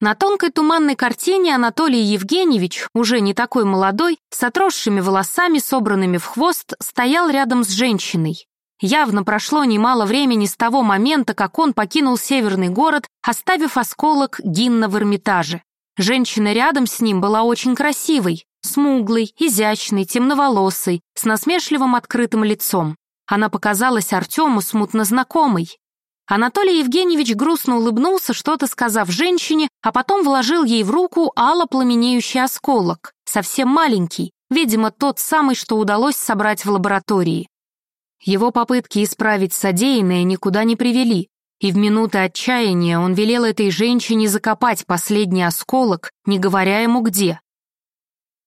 На тонкой туманной картине Анатолий Евгеньевич, уже не такой молодой, с отросшими волосами, собранными в хвост, стоял рядом с женщиной. Явно прошло немало времени с того момента, как он покинул северный город, оставив осколок гимна в Эрмитаже. Женщина рядом с ним была очень красивой, смуглой, изящной, темноволосой, с насмешливым открытым лицом. Она показалась Артему смутно знакомой. Анатолий Евгеньевич грустно улыбнулся, что-то сказав женщине, а потом вложил ей в руку ало пламенеющий осколок, совсем маленький, видимо, тот самый, что удалось собрать в лаборатории. Его попытки исправить содеянное никуда не привели, и в минуты отчаяния он велел этой женщине закопать последний осколок, не говоря ему где.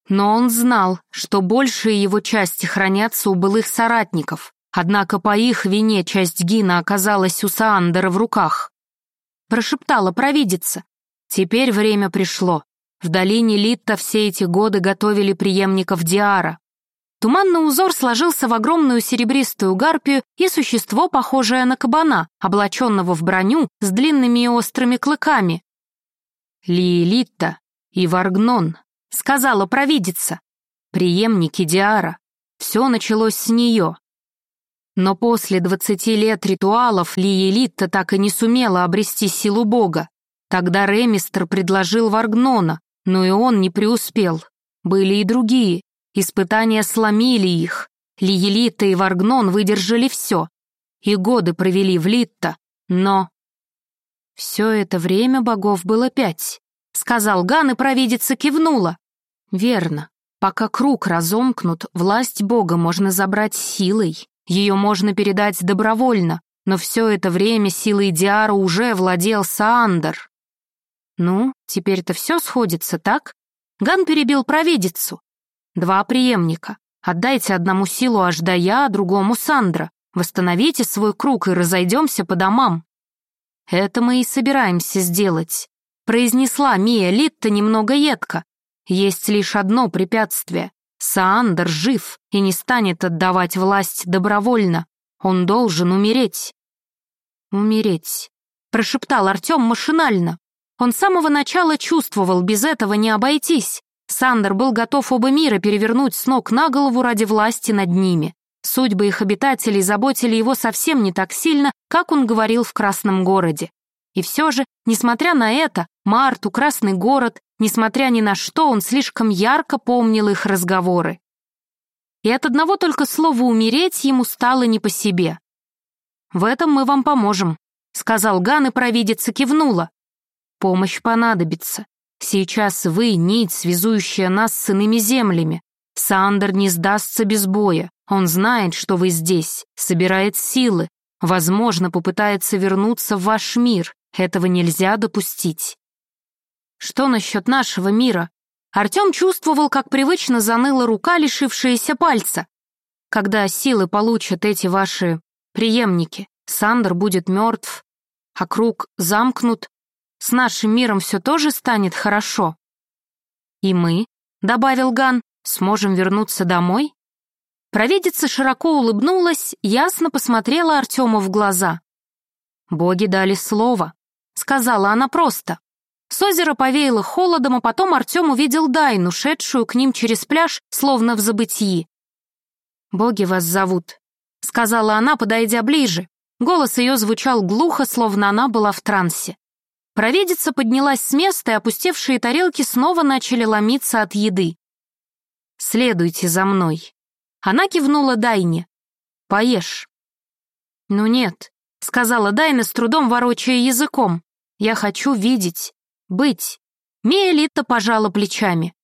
Но он знал, что большие его части хранятся у былых соратников, однако по их вине часть Гина оказалась у Саандера в руках. Прошептала провидица. Теперь время пришло. В долине Литта все эти годы готовили преемников Диара, Туманный узор сложился в огромную серебристую гарпию и существо, похожее на кабана, облаченного в броню с длинными и острыми клыками. «Лиелитта и Варгнон», — сказала провидица, преемники Диара. Все началось с нее. Но после двадцати лет ритуалов Лиелитта так и не сумела обрести силу бога. Тогда Ремистр предложил Варгнона, но и он не преуспел. Были и другие, Испытания сломили их. Лиелита и Варгнон выдержали все. И годы провели в Литта, но... Все это время богов было пять. Сказал Ган, и провидица кивнула. Верно. Пока круг разомкнут, власть бога можно забрать силой. Ее можно передать добровольно, но все это время силой Диара уже владел Саандер. Ну, теперь-то все сходится, так? Ган перебил провидицу. Два преемника. Отдайте одному силу Аждая, а другому Сандра. Восстановите свой круг и разойдемся по домам. Это мы и собираемся сделать, произнесла Мия Литта немного едко. Есть лишь одно препятствие. Саандр жив и не станет отдавать власть добровольно. Он должен умереть. Умереть, прошептал Артем машинально. Он с самого начала чувствовал, без этого не обойтись. Сандер был готов оба мира перевернуть с ног на голову ради власти над ними. Судьбы их обитателей заботили его совсем не так сильно, как он говорил в Красном городе. И все же, несмотря на это, Марту, Красный город, несмотря ни на что, он слишком ярко помнил их разговоры. И от одного только слова «умереть» ему стало не по себе. «В этом мы вам поможем», — сказал Ган, и провидица кивнула. «Помощь понадобится. Сейчас вы — нить, связующая нас с иными землями. Сандер не сдастся без боя. Он знает, что вы здесь, собирает силы. Возможно, попытается вернуться в ваш мир. Этого нельзя допустить. Что насчет нашего мира? Артем чувствовал, как привычно заныла рука, лишившаяся пальца. Когда силы получат эти ваши преемники, Сандер будет мертв, а круг замкнут, с нашим миром все тоже станет хорошо. И мы, — добавил Ган, — сможем вернуться домой? Провидица широко улыбнулась, ясно посмотрела Артему в глаза. «Боги дали слово», — сказала она просто. С озера повеяло холодом, а потом Артем увидел Дайну, шедшую к ним через пляж, словно в забытии. «Боги вас зовут», — сказала она, подойдя ближе. Голос ее звучал глухо, словно она была в трансе. Провидица поднялась с места, и опустевшие тарелки снова начали ломиться от еды. «Следуйте за мной». Она кивнула Дайне. «Поешь». «Ну нет», — сказала Дайна, с трудом ворочая языком. «Я хочу видеть, быть». Мия Литта пожала плечами.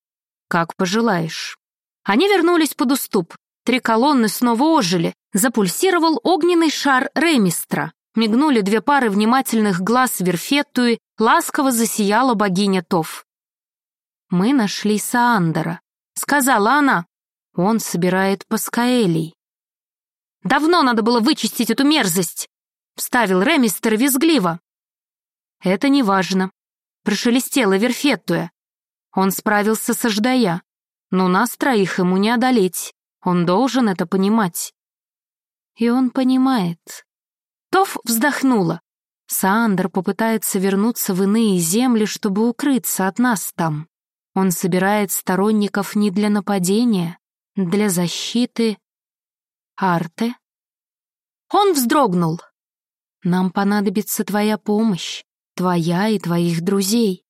«Как пожелаешь». Они вернулись под уступ. Три колонны снова ожили. Запульсировал огненный шар Ремистра. Мигнули две пары внимательных глаз Верфеттуи, ласково засияла богиня Тов. «Мы нашли Саандера», — сказала она. «Он собирает паскаэлей». «Давно надо было вычистить эту мерзость», — вставил Ремистер визгливо. «Это не важно», — прошелестела Верфеттуя. «Он справился с Аждая, но нас троих ему не одолеть. Он должен это понимать». «И он понимает», Тоф вздохнула. Саандр попытается вернуться в иные земли, чтобы укрыться от нас там. Он собирает сторонников не для нападения, для защиты. Арте? Он вздрогнул. Нам понадобится твоя помощь, твоя и твоих друзей.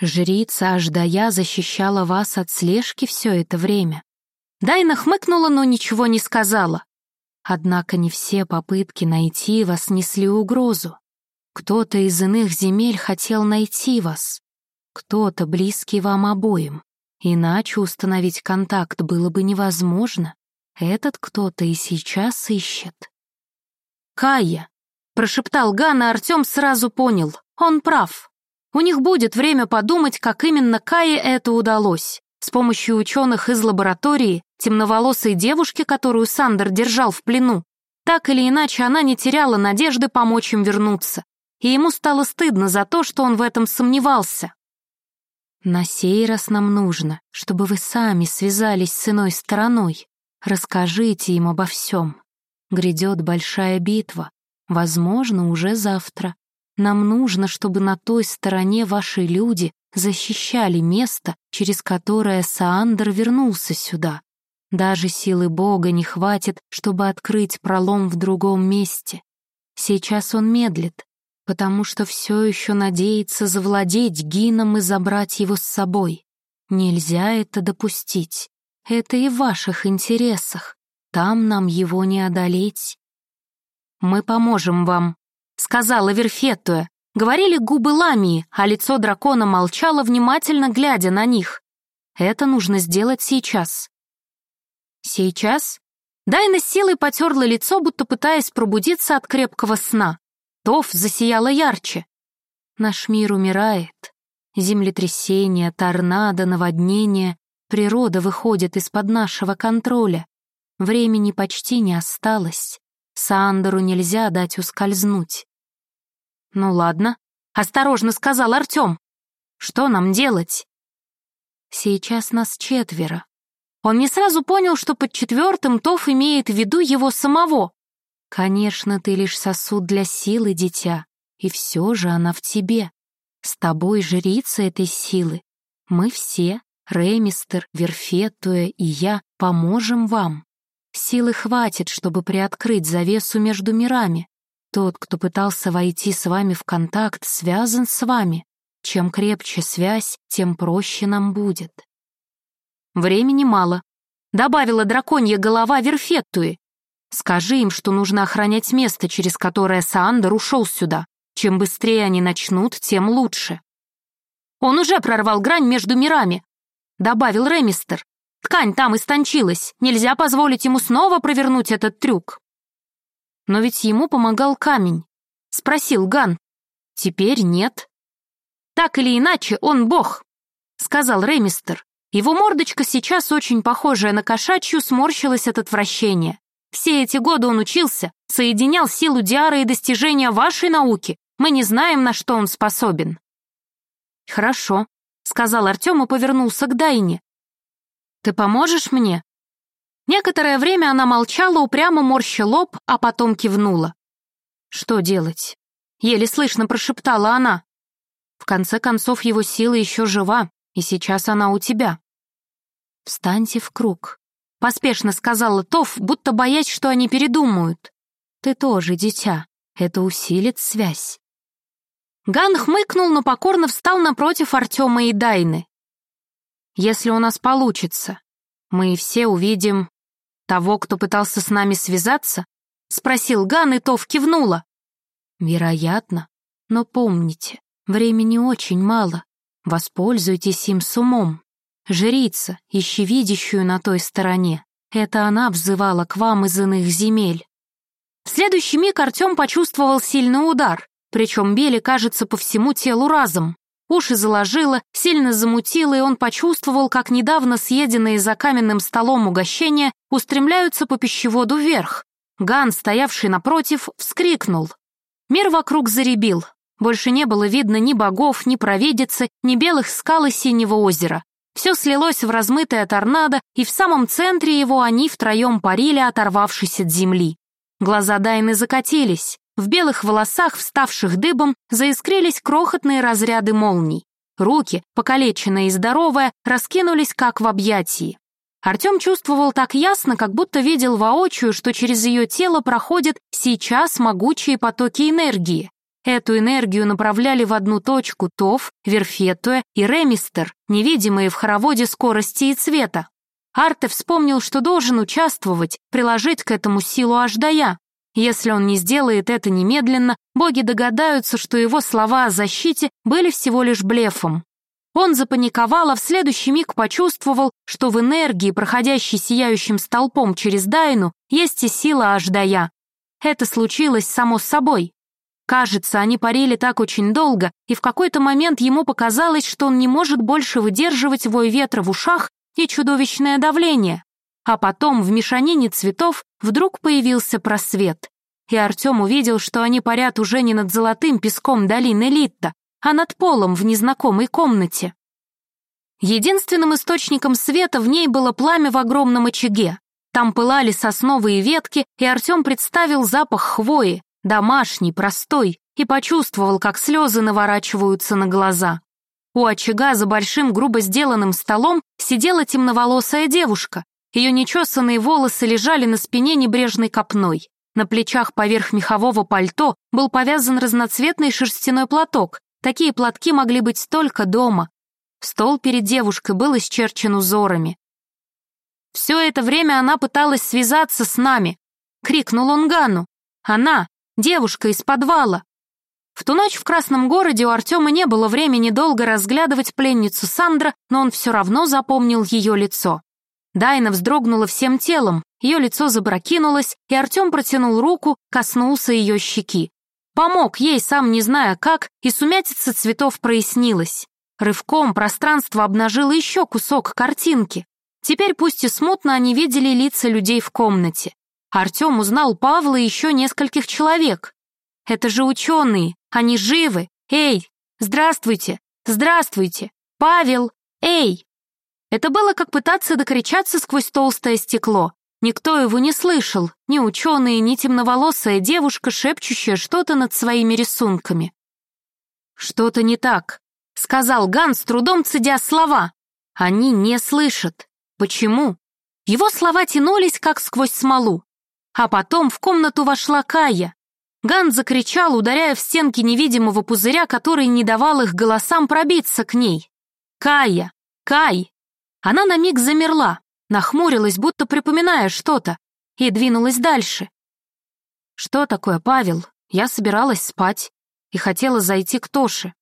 Жрица Аждая защищала вас от слежки все это время. Дайна хмыкнула, но ничего не сказала. Однако не все попытки найти вас несли угрозу. Кто-то из иных земель хотел найти вас. Кто-то близкий вам обоим. Иначе установить контакт было бы невозможно. Этот кто-то и сейчас ищет. «Кая!» — прошептал Ган, и Артем сразу понял. Он прав. У них будет время подумать, как именно Кае это удалось. С помощью ученых из лаборатории, темноволосой девушки, которую Сандер держал в плену, так или иначе она не теряла надежды помочь им вернуться. И ему стало стыдно за то, что он в этом сомневался. «На сей раз нам нужно, чтобы вы сами связались с иной стороной. Расскажите им обо всем. Грядет большая битва, возможно, уже завтра. Нам нужно, чтобы на той стороне ваши люди защищали место, через которое Саандр вернулся сюда. Даже силы Бога не хватит, чтобы открыть пролом в другом месте. Сейчас он медлит, потому что все еще надеется завладеть Гином и забрать его с собой. Нельзя это допустить. Это и в ваших интересах. Там нам его не одолеть. «Мы поможем вам», — сказала Верфеттуя, Говорили губы Ламии, а лицо дракона молчало, внимательно глядя на них. Это нужно сделать сейчас. Сейчас? Дайна силой потерла лицо, будто пытаясь пробудиться от крепкого сна. Тоф засияла ярче. Наш мир умирает. Землетрясения, торнадо, наводнения. Природа выходит из-под нашего контроля. Времени почти не осталось. Сандеру нельзя дать ускользнуть. «Ну ладно», — осторожно сказал Артем. «Что нам делать?» «Сейчас нас четверо». Он не сразу понял, что под четвертым Тоф имеет в виду его самого. «Конечно, ты лишь сосуд для силы, дитя, и все же она в тебе. С тобой жрица этой силы. Мы все, Ремистер, Верфетуя и я, поможем вам. Силы хватит, чтобы приоткрыть завесу между мирами. Тот, кто пытался войти с вами в контакт, связан с вами. Чем крепче связь, тем проще нам будет. Времени мало. Добавила драконья голова Верфеттуи. Скажи им, что нужно охранять место, через которое Саандер ушел сюда. Чем быстрее они начнут, тем лучше. Он уже прорвал грань между мирами, добавил Ремистер. Ткань там истончилась, нельзя позволить ему снова провернуть этот трюк. Но ведь ему помогал камень. Спросил Ган. Теперь нет. Так или иначе, он бог, сказал Ремистер. Его мордочка сейчас очень похожая на кошачью сморщилась от отвращения. Все эти годы он учился, соединял силу Диары и достижения вашей науки. Мы не знаем, на что он способен. Хорошо, сказал Артем и повернулся к Дайне. Ты поможешь мне? Некоторое время она молчала, упрямо морща лоб, а потом кивнула. «Что делать?» — еле слышно прошептала она. «В конце концов, его сила еще жива, и сейчас она у тебя». «Встаньте в круг», — поспешно сказала Тоф, будто боясь, что они передумают. «Ты тоже дитя, это усилит связь». Ган хмыкнул, но покорно встал напротив Артема и Дайны. «Если у нас получится, мы все увидим «Того, кто пытался с нами связаться?» — спросил Ган, и Тов кивнула. «Вероятно. Но помните, времени очень мало. Воспользуйтесь им с умом. Жрица, ищи видящую на той стороне. Это она взывала к вам из иных земель». В следующий миг Артем почувствовал сильный удар, причем били, кажется, по всему телу разом. Уши заложило, сильно замутило, и он почувствовал, как недавно съеденные за каменным столом угощения устремляются по пищеводу вверх. Ган, стоявший напротив, вскрикнул. Мир вокруг заребил. Больше не было видно ни богов, ни провидицы, ни белых скал и синего озера. Все слилось в размытое торнадо, и в самом центре его они втроем парили, оторвавшись от земли. Глаза Дайны закатились. В белых волосах, вставших дыбом, заискрились крохотные разряды молний. Руки, покалеченные и здоровые, раскинулись как в объятии. Артем чувствовал так ясно, как будто видел воочию, что через ее тело проходят сейчас могучие потоки энергии. Эту энергию направляли в одну точку Тов, Верфетуя и Ремистер, невидимые в хороводе скорости и цвета. Арте вспомнил, что должен участвовать, приложить к этому силу Аждая. Если он не сделает это немедленно, боги догадаются, что его слова о защите были всего лишь блефом. Он запаниковал, а в следующий миг почувствовал, что в энергии, проходящей сияющим столпом через Дайну, есть и сила Аждая. Это случилось само собой. Кажется, они парили так очень долго, и в какой-то момент ему показалось, что он не может больше выдерживать вой ветра в ушах и чудовищное давление. А потом в мешанине цветов вдруг появился просвет, и Артем увидел, что они парят уже не над золотым песком долины Литта, а над полом в незнакомой комнате. Единственным источником света в ней было пламя в огромном очаге. Там пылали сосновые ветки, и Артем представил запах хвои, домашний, простой, и почувствовал, как слезы наворачиваются на глаза. У очага за большим грубо сделанным столом сидела темноволосая девушка. Ее нечесанные волосы лежали на спине небрежной копной. На плечах поверх мехового пальто был повязан разноцветный шерстяной платок. Такие платки могли быть только дома. Стол перед девушкой был исчерчен узорами. «Все это время она пыталась связаться с нами», — крикнул он Гану. «Она, Девушка из подвала. В ту ночь в Красном городе у Артема не было времени долго разглядывать пленницу Сандра, но он все равно запомнил ее лицо. Дайна вздрогнула всем телом, ее лицо забракинулось, и Артем протянул руку, коснулся ее щеки. Помог ей, сам не зная как, и сумятица цветов прояснилась. Рывком пространство обнажило еще кусок картинки. Теперь пусть и смутно они видели лица людей в комнате. Артем узнал Павла и еще нескольких человек. Это же ученые, они живы. Эй, здравствуйте, здравствуйте, Павел, эй! Это было как пытаться докричаться сквозь толстое стекло. Никто его не слышал, ни ученые, ни темноволосая девушка, шепчущая что-то над своими рисунками. «Что-то не так», — сказал Ган, с трудом цедя слова. «Они не слышат. Почему?» Его слова тянулись, как сквозь смолу. А потом в комнату вошла Кая. Ган закричал, ударяя в стенки невидимого пузыря, который не давал их голосам пробиться к ней. «Кая! Кай!» Она на миг замерла, нахмурилась, будто припоминая что-то, и двинулась дальше. «Что такое, Павел? Я собиралась спать и хотела зайти к Тоше.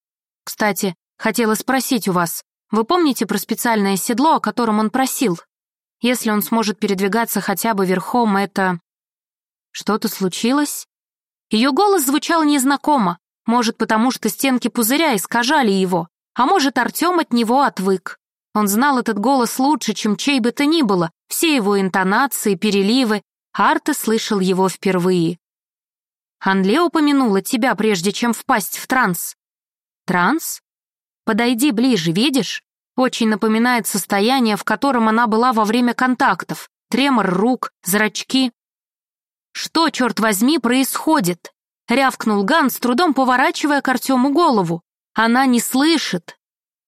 Кстати, хотела спросить у вас, вы помните про специальное седло, о котором он просил? Если он сможет передвигаться хотя бы верхом, это что-то случилось? Ее голос звучал незнакомо, может, потому что стенки пузыря искажали его, а может, Артем от него отвык. Он знал этот голос лучше, чем чей бы то ни было, все его интонации, переливы. Арте слышал его впервые. «Анле упомянула тебя, прежде чем впасть в транс». «Транс? Подойди ближе, видишь? Очень напоминает состояние, в котором она была во время контактов. Тремор рук, зрачки. «Что, черт возьми, происходит?» — рявкнул Ган, с трудом поворачивая к Артему голову. «Она не слышит».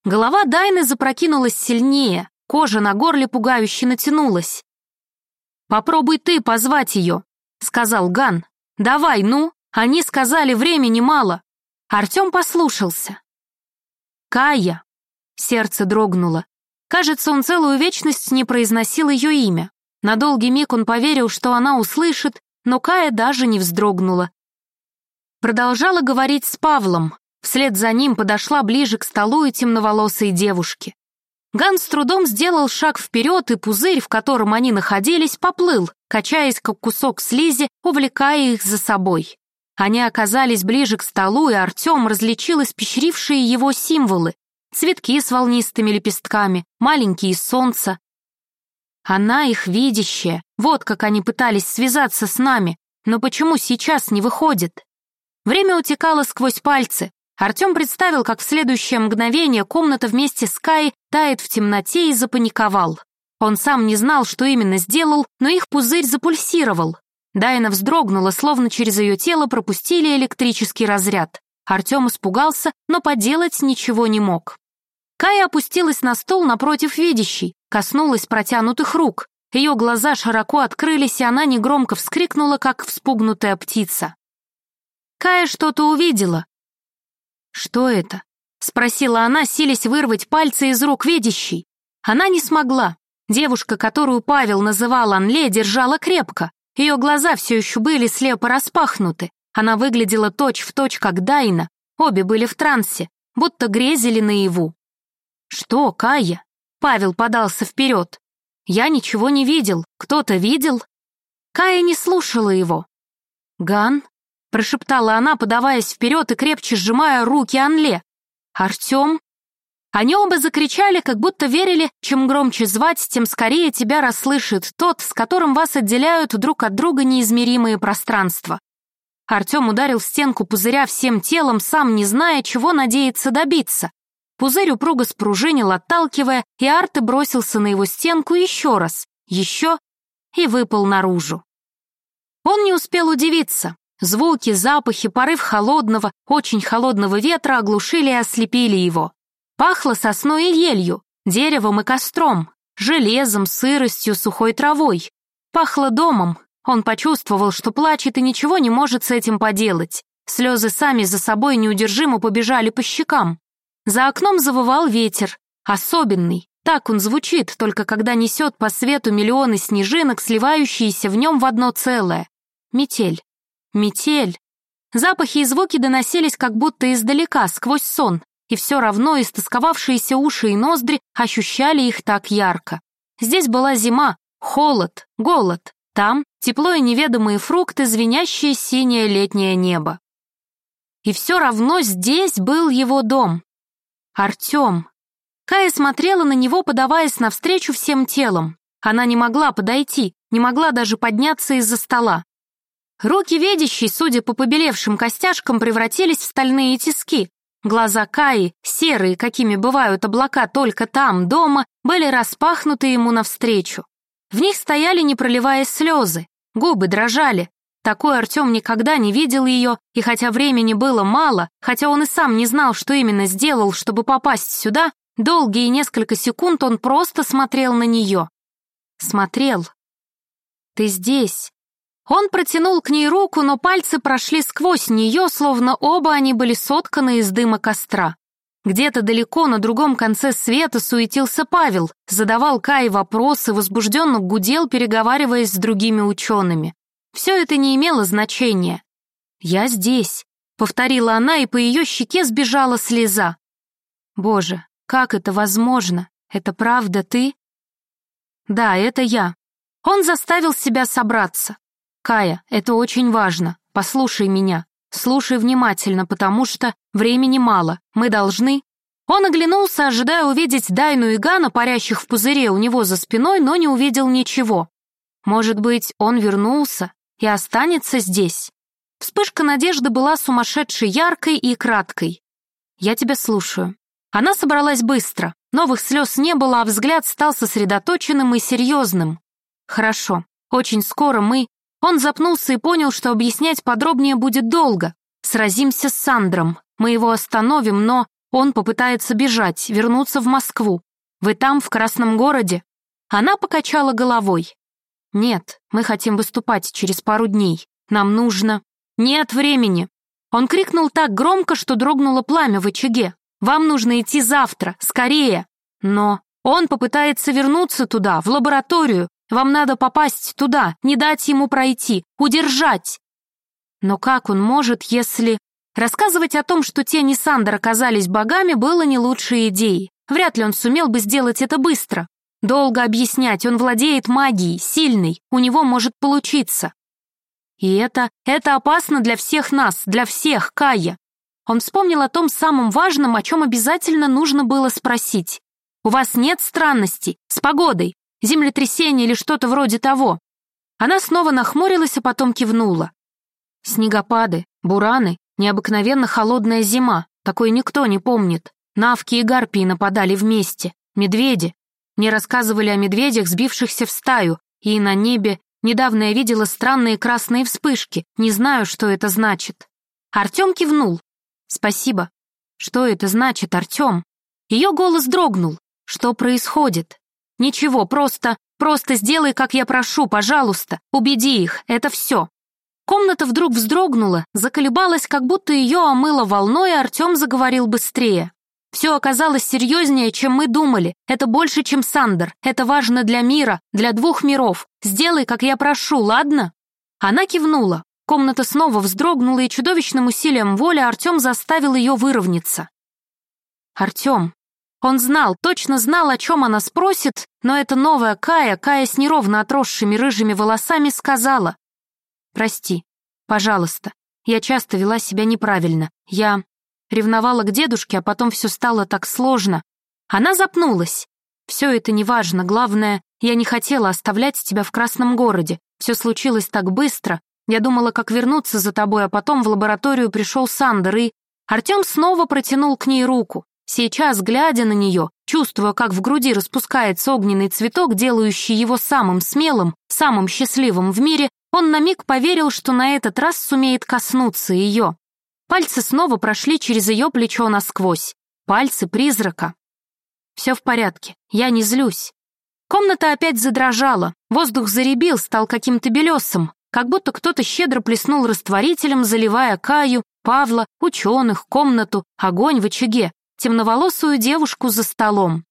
Голова Дайны запрокинулась сильнее, кожа на горле пугающе натянулась. «Попробуй ты позвать ее», — сказал Ган. «Давай, ну, они сказали, времени мало». Артем послушался. «Кая», — сердце дрогнуло. Кажется, он целую вечность не произносил ее имя. На долгий миг он поверил, что она услышит, но Кая даже не вздрогнула. Продолжала говорить с Павлом. Вслед за ним подошла ближе к столу и темноволосой девушке. Ган с трудом сделал шаг вперед, и пузырь, в котором они находились, поплыл, качаясь как кусок слизи, увлекая их за собой. Они оказались ближе к столу, и Артем различил испещрившие его символы. Цветки с волнистыми лепестками, маленькие солнца, она их видящая, вот как они пытались связаться с нами, но почему сейчас не выходит? Время утекало сквозь пальцы. Артем представил, как в следующее мгновение комната вместе с Кай тает в темноте и запаниковал. Он сам не знал, что именно сделал, но их пузырь запульсировал. Дайна вздрогнула, словно через ее тело пропустили электрический разряд. Артем испугался, но поделать ничего не мог. Кая опустилась на стол напротив видящей, коснулась протянутых рук. Ее глаза широко открылись, и она негромко вскрикнула, как вспугнутая птица. Кая что-то увидела. «Что это?» — спросила она, силясь вырвать пальцы из рук видящей. Она не смогла. Девушка, которую Павел называл Анле, держала крепко. Ее глаза все еще были слепо распахнуты. Она выглядела точь-в-точь, точь, как Дайна. Обе были в трансе, будто грезили наяву. «Что, Кая?» Павел подался вперед. «Я ничего не видел. Кто-то видел?» Кая не слушала его. «Ган?» — прошептала она, подаваясь вперед и крепче сжимая руки Анле. «Артем?» Они оба закричали, как будто верили, чем громче звать, тем скорее тебя расслышит тот, с которым вас отделяют друг от друга неизмеримые пространства. Артем ударил в стенку пузыря всем телом, сам не зная, чего надеется добиться. Пузырь упруго спружинил, отталкивая, и Арте бросился на его стенку еще раз, еще и выпал наружу. Он не успел удивиться. Звуки, запахи, порыв холодного, очень холодного ветра оглушили и ослепили его. Пахло сосной и елью, деревом и костром, железом, сыростью, сухой травой. Пахло домом. Он почувствовал, что плачет и ничего не может с этим поделать. Слезы сами за собой неудержимо побежали по щекам. За окном завывал ветер. Особенный. Так он звучит, только когда несет по свету миллионы снежинок, сливающиеся в нем в одно целое. Метель. Метель. Запахи и звуки доносились как будто издалека, сквозь сон, и все равно истосковавшиеся уши и ноздри ощущали их так ярко. Здесь была зима, холод, голод. Там тепло и неведомые фрукты, звенящее синее летнее небо. И все равно здесь был его дом. Артем. Кая смотрела на него, подаваясь навстречу всем телом. Она не могла подойти, не могла даже подняться из-за стола. Руки видящей, судя по побелевшим костяшкам, превратились в стальные тиски, Глаза Каи, серые, какими бывают облака только там, дома, были распахнуты ему навстречу. В них стояли, не проливая слезы, губы дрожали. Такой Артем никогда не видел ее, и хотя времени было мало, хотя он и сам не знал, что именно сделал, чтобы попасть сюда, долгие несколько секунд он просто смотрел на нее. Смотрел. «Ты здесь», он протянул к ней руку, но пальцы прошли сквозь нее, словно оба они были сотканы из дыма костра. Где-то далеко на другом конце света суетился Павел, задавал Кае вопросы, возбужденно гудел, переговариваясь с другими учеными. Все это не имело значения. «Я здесь», — повторила она, и по ее щеке сбежала слеза. «Боже, как это возможно? Это правда ты?» «Да, это я». Он заставил себя собраться. «Кая, это очень важно. Послушай меня. Слушай внимательно, потому что времени мало. Мы должны...» Он оглянулся, ожидая увидеть Дайну и Гана, парящих в пузыре у него за спиной, но не увидел ничего. Может быть, он вернулся и останется здесь? Вспышка надежды была сумасшедшей яркой и краткой. «Я тебя слушаю». Она собралась быстро. Новых слез не было, а взгляд стал сосредоточенным и серьезным. «Хорошо. Очень скоро мы он запнулся и понял, что объяснять подробнее будет долго. Сразимся с Сандром. Мы его остановим, но он попытается бежать, вернуться в Москву. Вы там, в Красном городе?» Она покачала головой. «Нет, мы хотим выступать через пару дней. Нам нужно...» «Нет времени!» Он крикнул так громко, что дрогнуло пламя в очаге. «Вам нужно идти завтра, скорее!» Но он попытается вернуться туда, в лабораторию, вам надо попасть туда, не дать ему пройти, удержать. Но как он может, если... Рассказывать о том, что те Ниссандр оказались богами, было не лучшей идеей. Вряд ли он сумел бы сделать это быстро. Долго объяснять, он владеет магией, сильный, у него может получиться. И это, это опасно для всех нас, для всех, Кая. Он вспомнил о том самом важном, о чем обязательно нужно было спросить. «У вас нет странностей? С погодой? Землетрясение или что-то вроде того. Она снова нахмурилась, а потом кивнула. Снегопады, бураны, необыкновенно холодная зима, такой никто не помнит. Навки и гарпии нападали вместе, медведи. Мне рассказывали о медведях, сбившихся в стаю, и на небе Недавно я видела странные красные вспышки, не знаю, что это значит. Артем кивнул. Спасибо. Что это значит, Артем? Ее голос дрогнул. Что происходит? Ничего, просто, просто сделай, как я прошу, пожалуйста. Убеди их, это все. Комната вдруг вздрогнула, заколебалась, как будто ее омыло волной, и Артем заговорил быстрее. Все оказалось серьезнее, чем мы думали. Это больше, чем Сандер. Это важно для мира, для двух миров. Сделай, как я прошу, ладно?» Она кивнула. Комната снова вздрогнула, и чудовищным усилием воли Артем заставил ее выровняться. «Артем». Он знал, точно знал, о чем она спросит, но эта новая Кая, Кая с неровно отросшими рыжими волосами, сказала. «Прости, пожалуйста, я часто вела себя неправильно. Я...» Ревновала к дедушке, а потом все стало так сложно. Она запнулась. Все это неважно, главное, я не хотела оставлять тебя в Красном городе. Все случилось так быстро. Я думала, как вернуться за тобой, а потом в лабораторию пришел Сандер и... Артем снова протянул к ней руку. Сейчас, глядя на нее, чувствуя, как в груди распускается огненный цветок, делающий его самым смелым, самым счастливым в мире, он на миг поверил, что на этот раз сумеет коснуться ее. Пальцы снова прошли через ее плечо насквозь. Пальцы призрака. Все в порядке, я не злюсь. Комната опять задрожала, воздух заребил, стал каким-то белесым, как будто кто-то щедро плеснул растворителем, заливая Каю, Павла, ученых, комнату, огонь в очаге, темноволосую девушку за столом.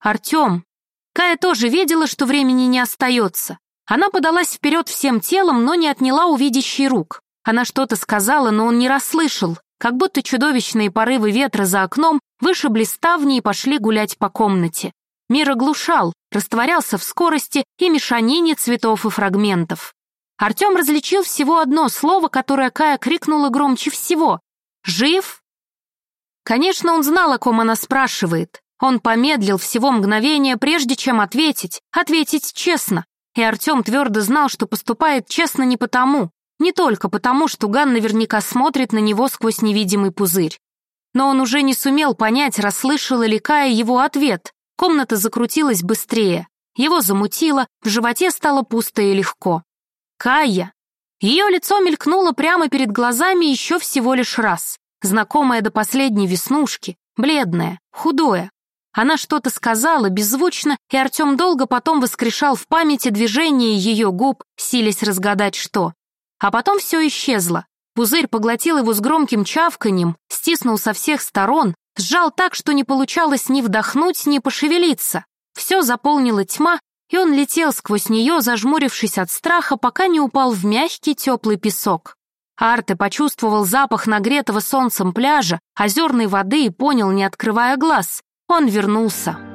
Артем. Кая тоже видела, что времени не остается. Она подалась вперед всем телом, но не отняла увидящий рук. Она что-то сказала, но он не расслышал, как будто чудовищные порывы ветра за окном вышибли ставни и пошли гулять по комнате. Мир оглушал, растворялся в скорости и мешанине цветов и фрагментов. Артем различил всего одно слово, которое Кая крикнула громче всего. «Жив?» Конечно, он знал, о ком она спрашивает. Он помедлил всего мгновение, прежде чем ответить, ответить честно. И Артем твердо знал, что поступает честно не потому, не только потому, что Ган наверняка смотрит на него сквозь невидимый пузырь. Но он уже не сумел понять, расслышала ли Кая его ответ. Комната закрутилась быстрее. Его замутило, в животе стало пусто и легко. Кая. Ее лицо мелькнуло прямо перед глазами еще всего лишь раз. Знакомое до последней веснушки, бледное, худое. Она что-то сказала беззвучно, и Артем долго потом воскрешал в памяти движение ее губ, силясь разгадать что. А потом все исчезло. Пузырь поглотил его с громким чавканьем, стиснул со всех сторон, сжал так, что не получалось ни вдохнуть, ни пошевелиться. Все заполнила тьма, и он летел сквозь нее, зажмурившись от страха, пока не упал в мягкий теплый песок. Арте почувствовал запах нагретого солнцем пляжа, озерной воды и понял, не открывая глаз. Он вернулся.